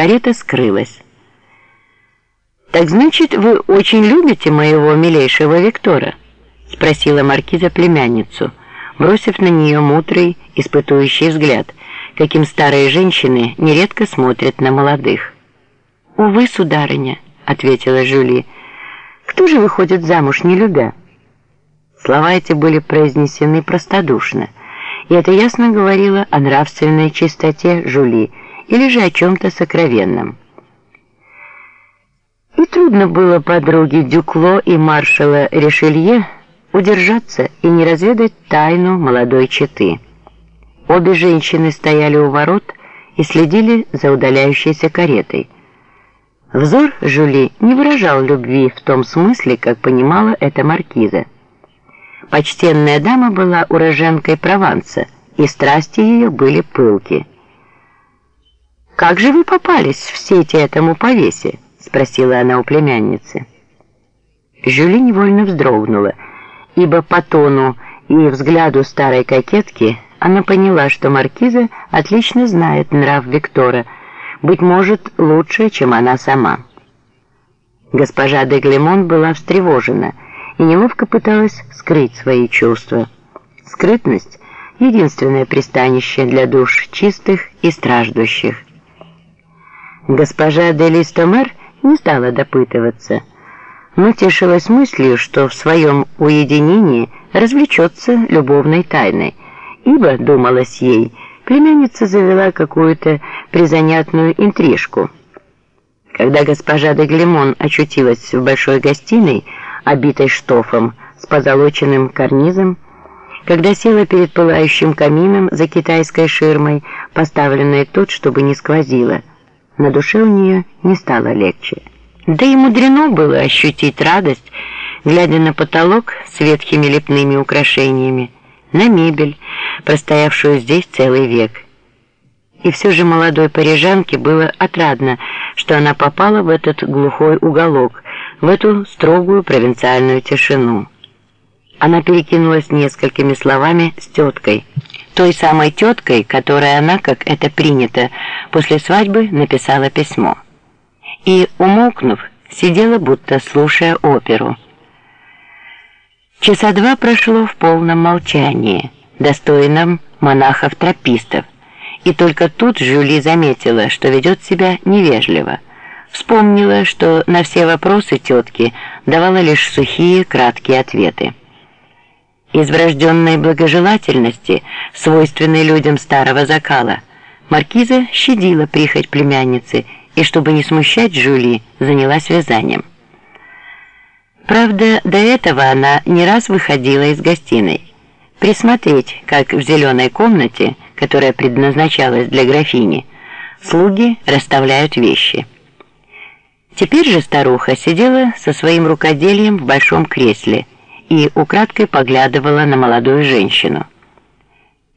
карета скрылась. «Так значит, вы очень любите моего милейшего Виктора?» — спросила маркиза племянницу, бросив на нее мудрый, испытующий взгляд, каким старые женщины нередко смотрят на молодых. «Увы, сударыня», — ответила Жюли, — «кто же выходит замуж, не любя?» Слова эти были произнесены простодушно, и это ясно говорило о нравственной чистоте Жюли или же о чем-то сокровенном. И трудно было подруге Дюкло и маршала Ришелье удержаться и не разведать тайну молодой четы. Обе женщины стояли у ворот и следили за удаляющейся каретой. Взор Жюли не выражал любви в том смысле, как понимала эта маркиза. Почтенная дама была уроженкой Прованса, и страсти ее были пылки. «Как же вы попались в сети этому повесе?» спросила она у племянницы. Жюли невольно вздрогнула, ибо по тону и взгляду старой кокетки она поняла, что маркиза отлично знает нрав Виктора, быть может, лучше, чем она сама. Госпожа де Глемон была встревожена и неловко пыталась скрыть свои чувства. Скрытность — единственное пристанище для душ чистых и страждущих. Госпожа де Листомер не стала допытываться, но тешилась мыслью, что в своем уединении развлечется любовной тайной, ибо, думалось ей, племянница завела какую-то призанятную интрижку. Когда госпожа де Глемон очутилась в большой гостиной, обитой штофом, с позолоченным карнизом, когда села перед пылающим камином за китайской ширмой, поставленной тут, чтобы не сквозило, на душе у нее не стало легче. Да и мудрено было ощутить радость, глядя на потолок с ветхими лепными украшениями, на мебель, простоявшую здесь целый век. И все же молодой парижанке было отрадно, что она попала в этот глухой уголок, в эту строгую провинциальную тишину. Она перекинулась несколькими словами с теткой – той самой теткой, которой она, как это принято, после свадьбы написала письмо. И, умолкнув, сидела, будто слушая оперу. Часа два прошло в полном молчании, достойном монахов-тропистов, и только тут Жюли заметила, что ведет себя невежливо. Вспомнила, что на все вопросы тетки давала лишь сухие, краткие ответы. Из врожденной благожелательности, свойственной людям старого закала, маркиза щадила прихоть племянницы и, чтобы не смущать Жюли, занялась вязанием. Правда, до этого она не раз выходила из гостиной, присмотреть, как в зеленой комнате, которая предназначалась для графини, слуги расставляют вещи. Теперь же старуха сидела со своим рукоделием в большом кресле – и украдкой поглядывала на молодую женщину.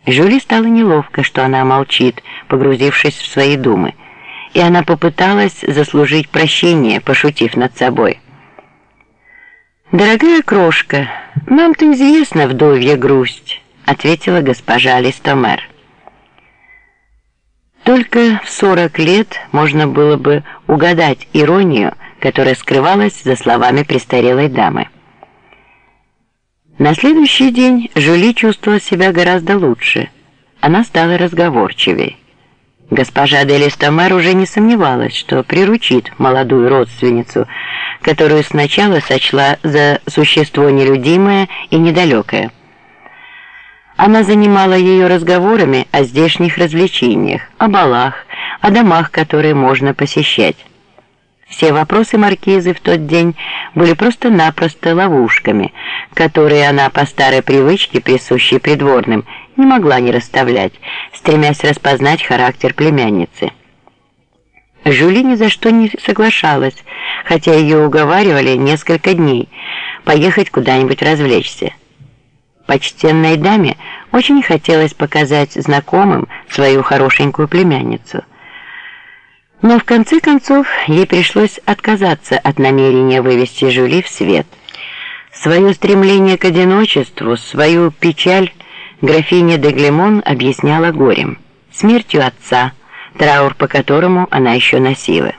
Жюли стало неловко, что она молчит, погрузившись в свои думы, и она попыталась заслужить прощение, пошутив над собой. «Дорогая крошка, нам-то известна вдовья грусть», — ответила госпожа Листомер. Только в сорок лет можно было бы угадать иронию, которая скрывалась за словами престарелой дамы. На следующий день Жюли чувствовала себя гораздо лучше. Она стала разговорчивей. Госпожа де Листомер уже не сомневалась, что приручит молодую родственницу, которую сначала сочла за существо нелюдимое и недалекое. Она занимала ее разговорами о здешних развлечениях, о балах, о домах, которые можно посещать. Все вопросы маркизы в тот день были просто-напросто ловушками, которые она по старой привычке, присущей придворным, не могла не расставлять, стремясь распознать характер племянницы. Жюли ни за что не соглашалась, хотя ее уговаривали несколько дней поехать куда-нибудь развлечься. Почтенной даме очень хотелось показать знакомым свою хорошенькую племянницу – но в конце концов ей пришлось отказаться от намерения вывести Жюли в свет. Свое стремление к одиночеству, свою печаль графиня де Глемон объясняла горем, смертью отца, траур по которому она еще носила.